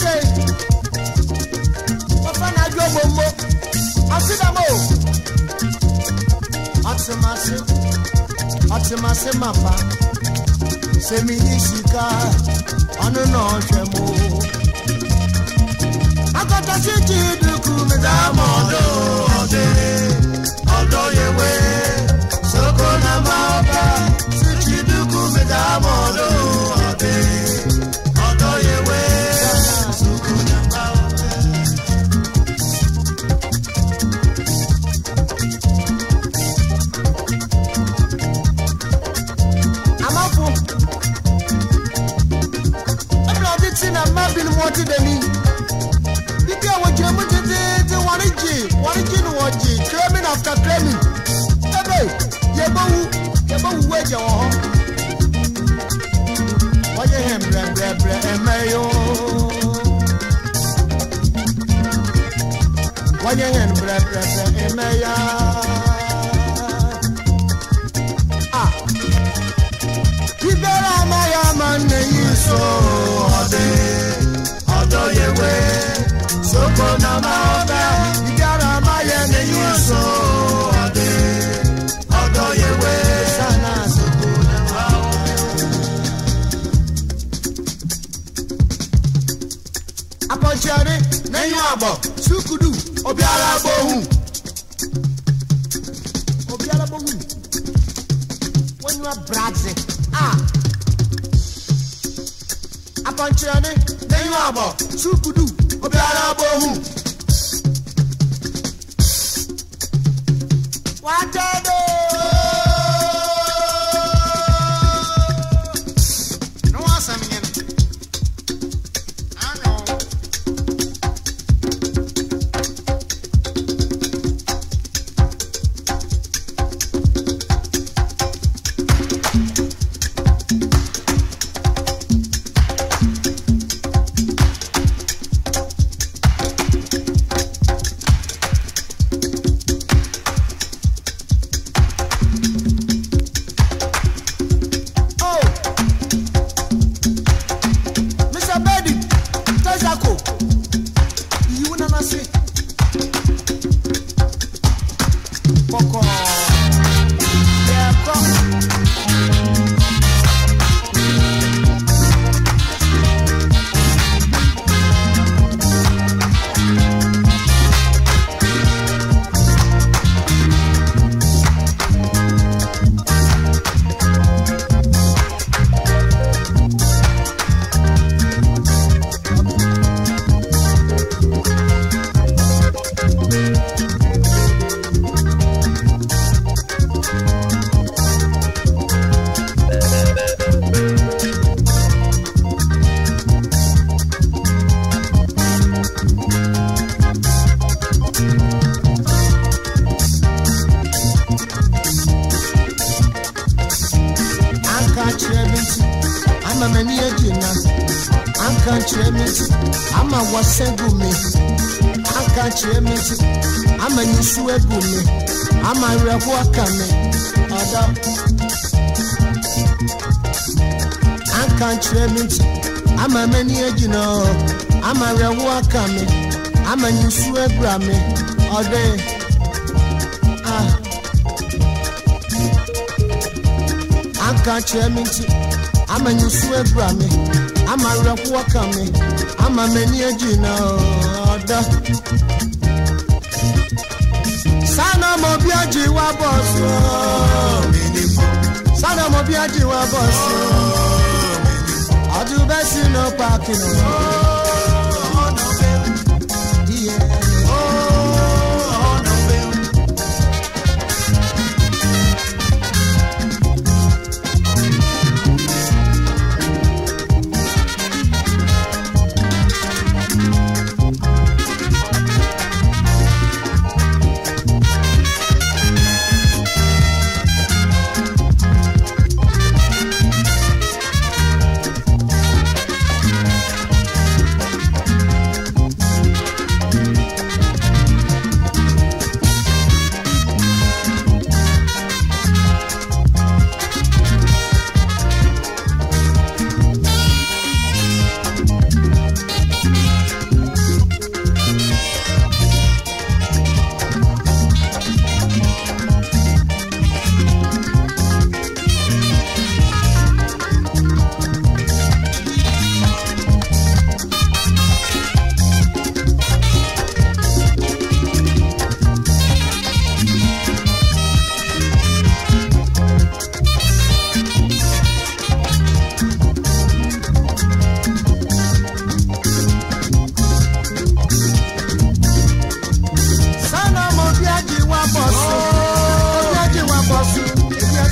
ṣe mo fẹ́ na jó gbogbo ọsídàmọ́ ọtìmásí ọtìmásí màpá sẹ́mi ní ṣìkà ọ̀nù náà ṣẹ̀ mọ́. akọ́tà sí ti dùkú mi dáàmú ọdún ọdẹ ọdún yẹwẹ́ sọ́kọ́ náà máa bá sí ti dùkú mi dáàmú ọdún. ti dẹ̀ ni. Bíbí àwọn jẹ́ mú títí tí wọ́n rí jì wọ́n rí jì ni wọ́n jì claiming after claiming. Bébè yẹ bó wu yẹ bó wu ẹ̀jẹ̀ wọ̀ họ́. Wọ́n yẹ hẹ̀ brẹ̀brẹ̀brẹ̀ ẹ̀mẹ́ yó. Wọ́n yẹ hẹ̀ brẹ̀brẹ̀brẹ̀ ẹ̀mẹ́ yá. Bíbélà máa máa ń nẹ̀yìn sọ̀rọ̀ ọ̀dẹ́. Oyewe soko na maobe igara maye n'enyi nso ọdị ọdọ yewe sana soko na maobe. Apọchiari n'enyi agbọ sukudu obiara agbohu. Obiara agbohu wọnyiwa bradze a. Ah! Apọchiari abọ sukudu obi ara bohu. wakame ada aka nkyerɛ me nti ama m'ani agyina hɔ ama werɛho aka me ama me ɔde aka ama nyisu abura me ama werɛho aka me ama m'ani mo bí àjì wá bọ̀ sí o. sọ́nà mo bí àjì wá bọ̀ sí o. àdúbẹ́sì náà pa kìnnìún.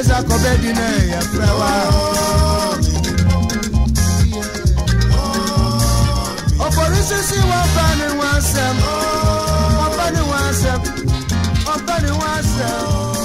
ɛsɛ akɔbɛ di na ɛyɛ fɛ wa. ɔfɔri sisi wɔn ba ni wɔn asɛm ɔba ni wɔn asɛm ɔba ni wɔn asɛm.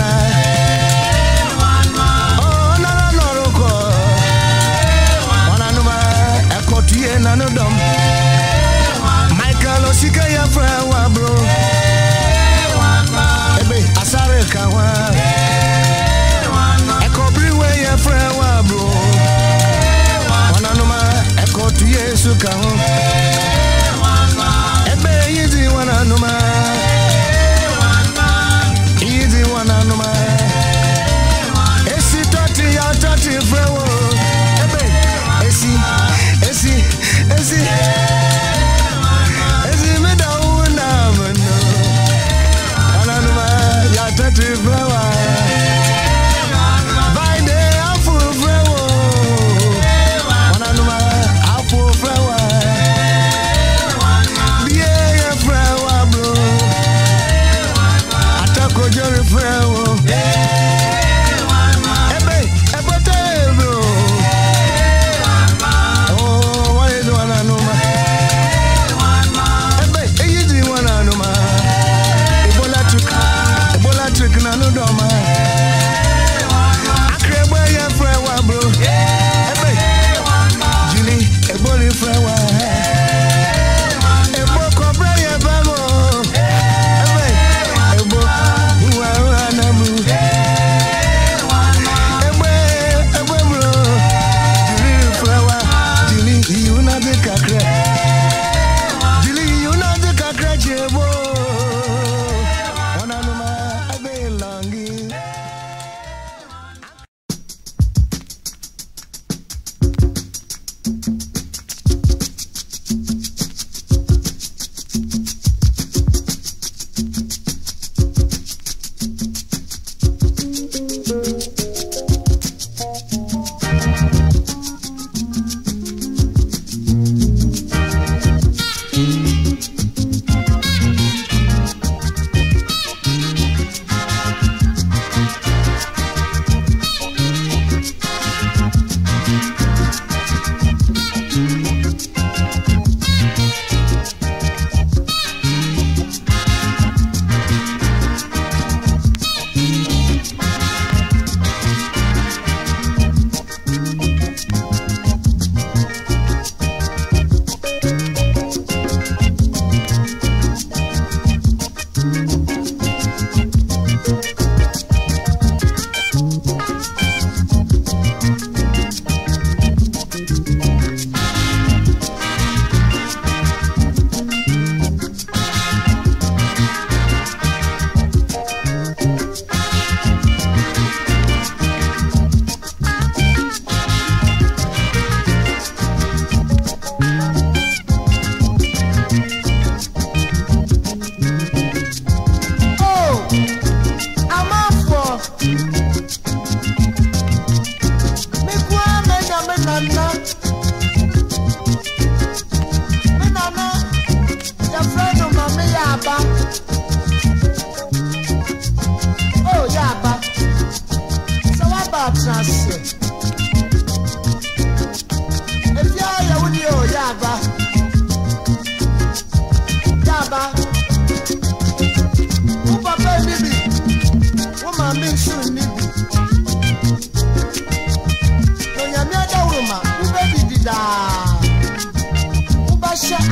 night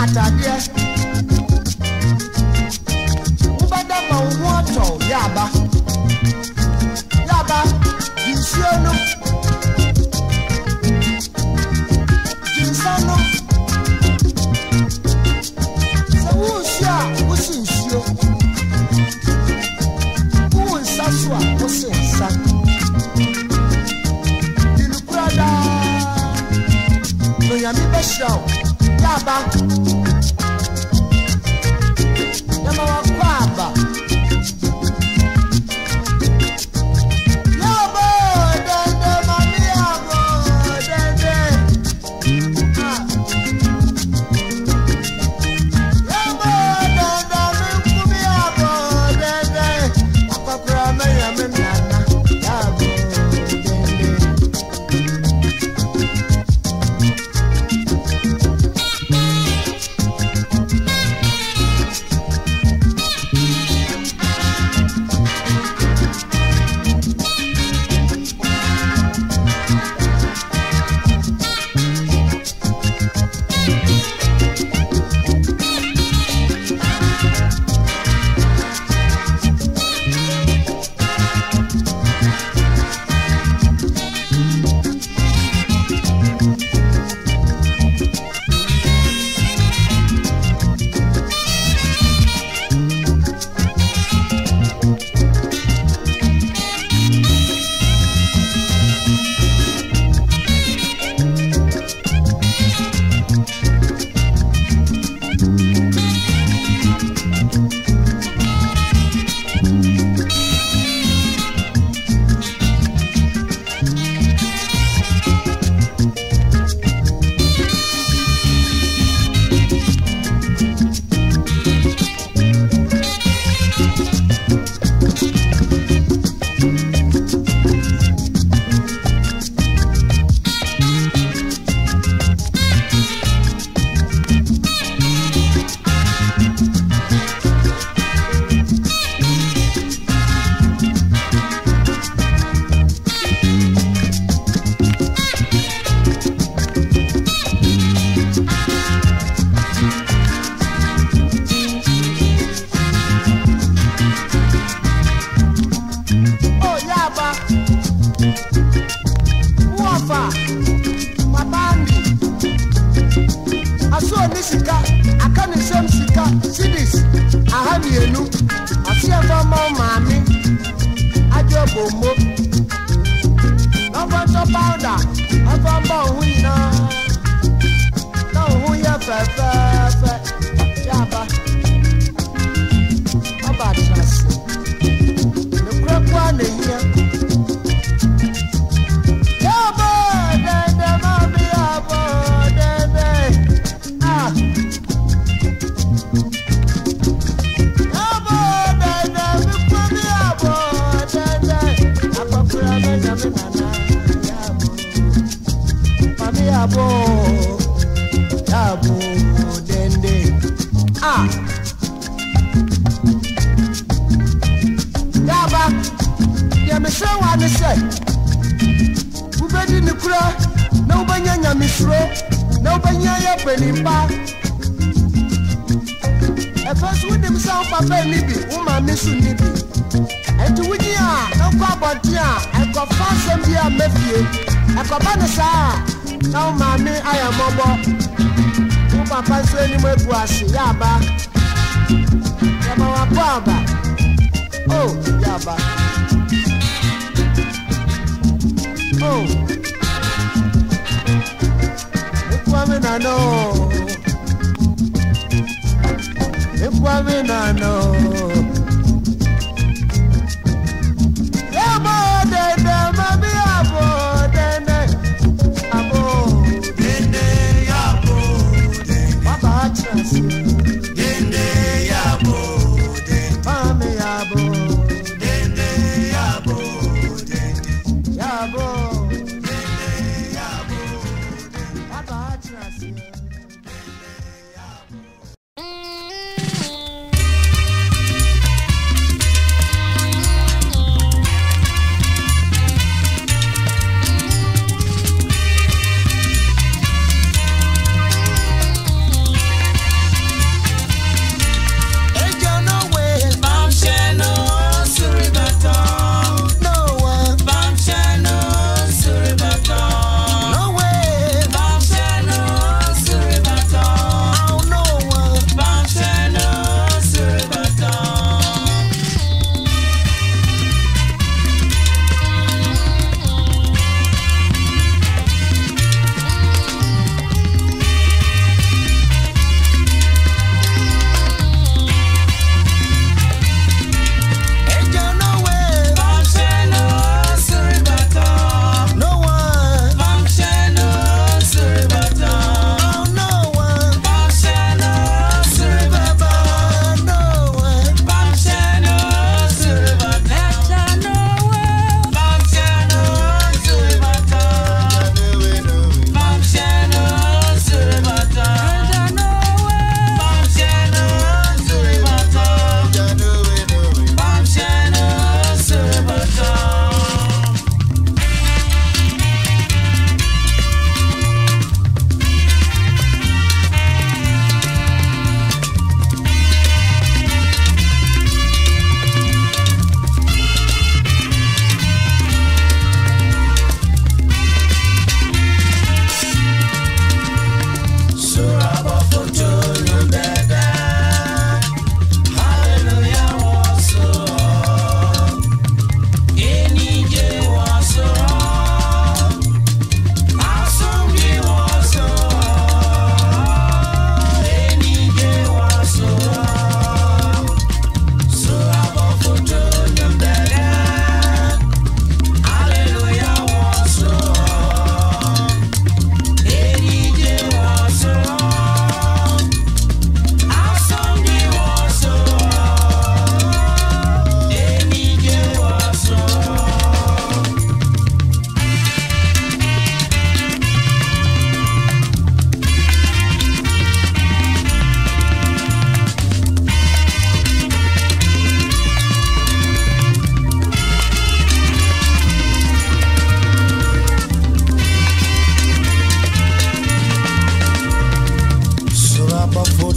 atadeɛ wobɛda ma wo ho atɔw yaba yaba nsuo no gyinsa no sɛ wonsuo a wosi nsuo wowo nsa so a wosi nsa dinukura daa onyame bɛhyira wo yaba bɛnya yɛ panimba ɛfɛ so wonim sɛ wo papa nni bi wo maame so nni bi ɛnti wogye a ɛkɔ abɔnten a ɛkɔfa asɛm bi a mɛfie ɛkɔba ne saa a na wo maame ayɛ mmɔbɔ wo papa nso anim abu ase yɛ aba yɛma wabɔ aba o oh, yɛ aba o oh. know. na no coming, I know.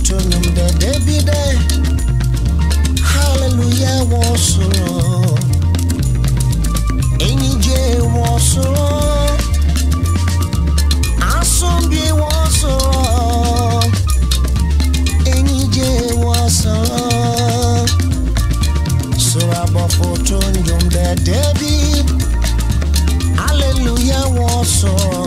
to nyom de hallelujah was soro enyigye asombi wɔ soro enyigye wɔ soro soro hallelujah wɔ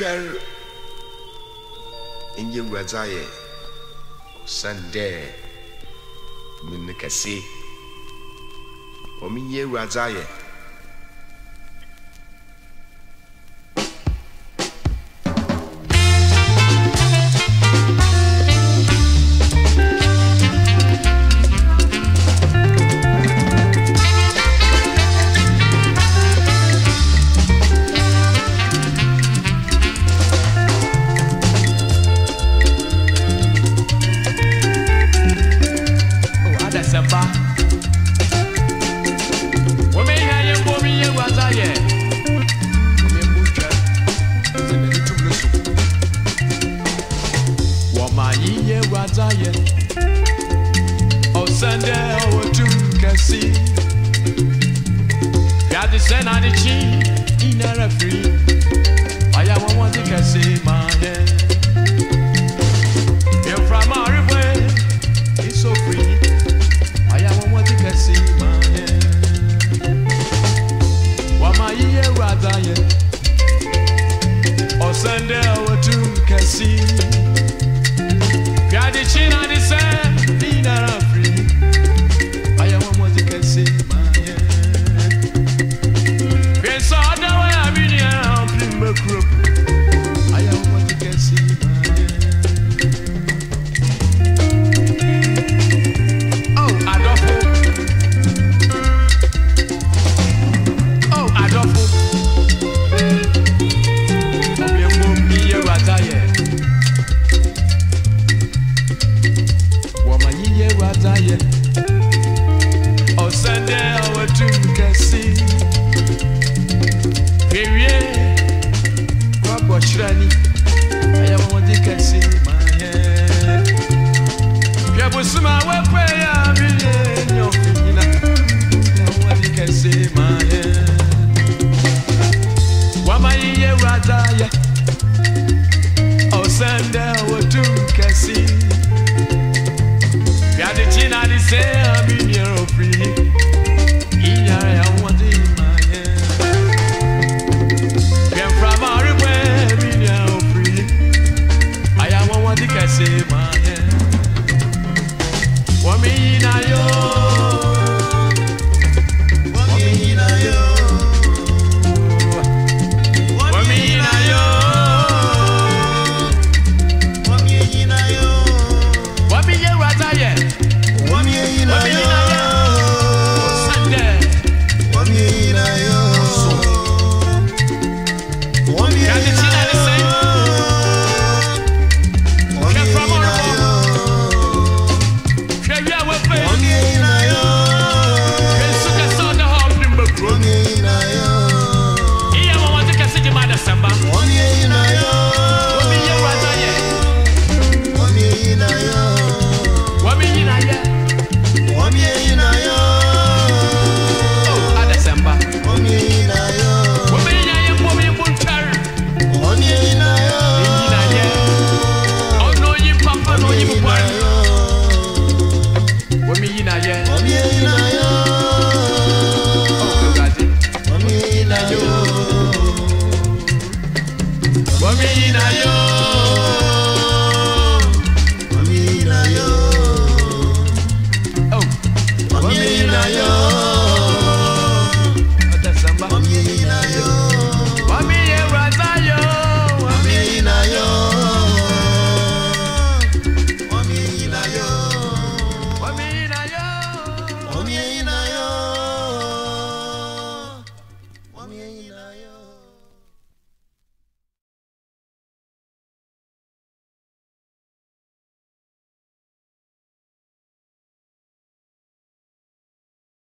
twɛr nye wurɛdza yɛ san dɛ mene kɛse ɔmo nye wurɛdza yɛ.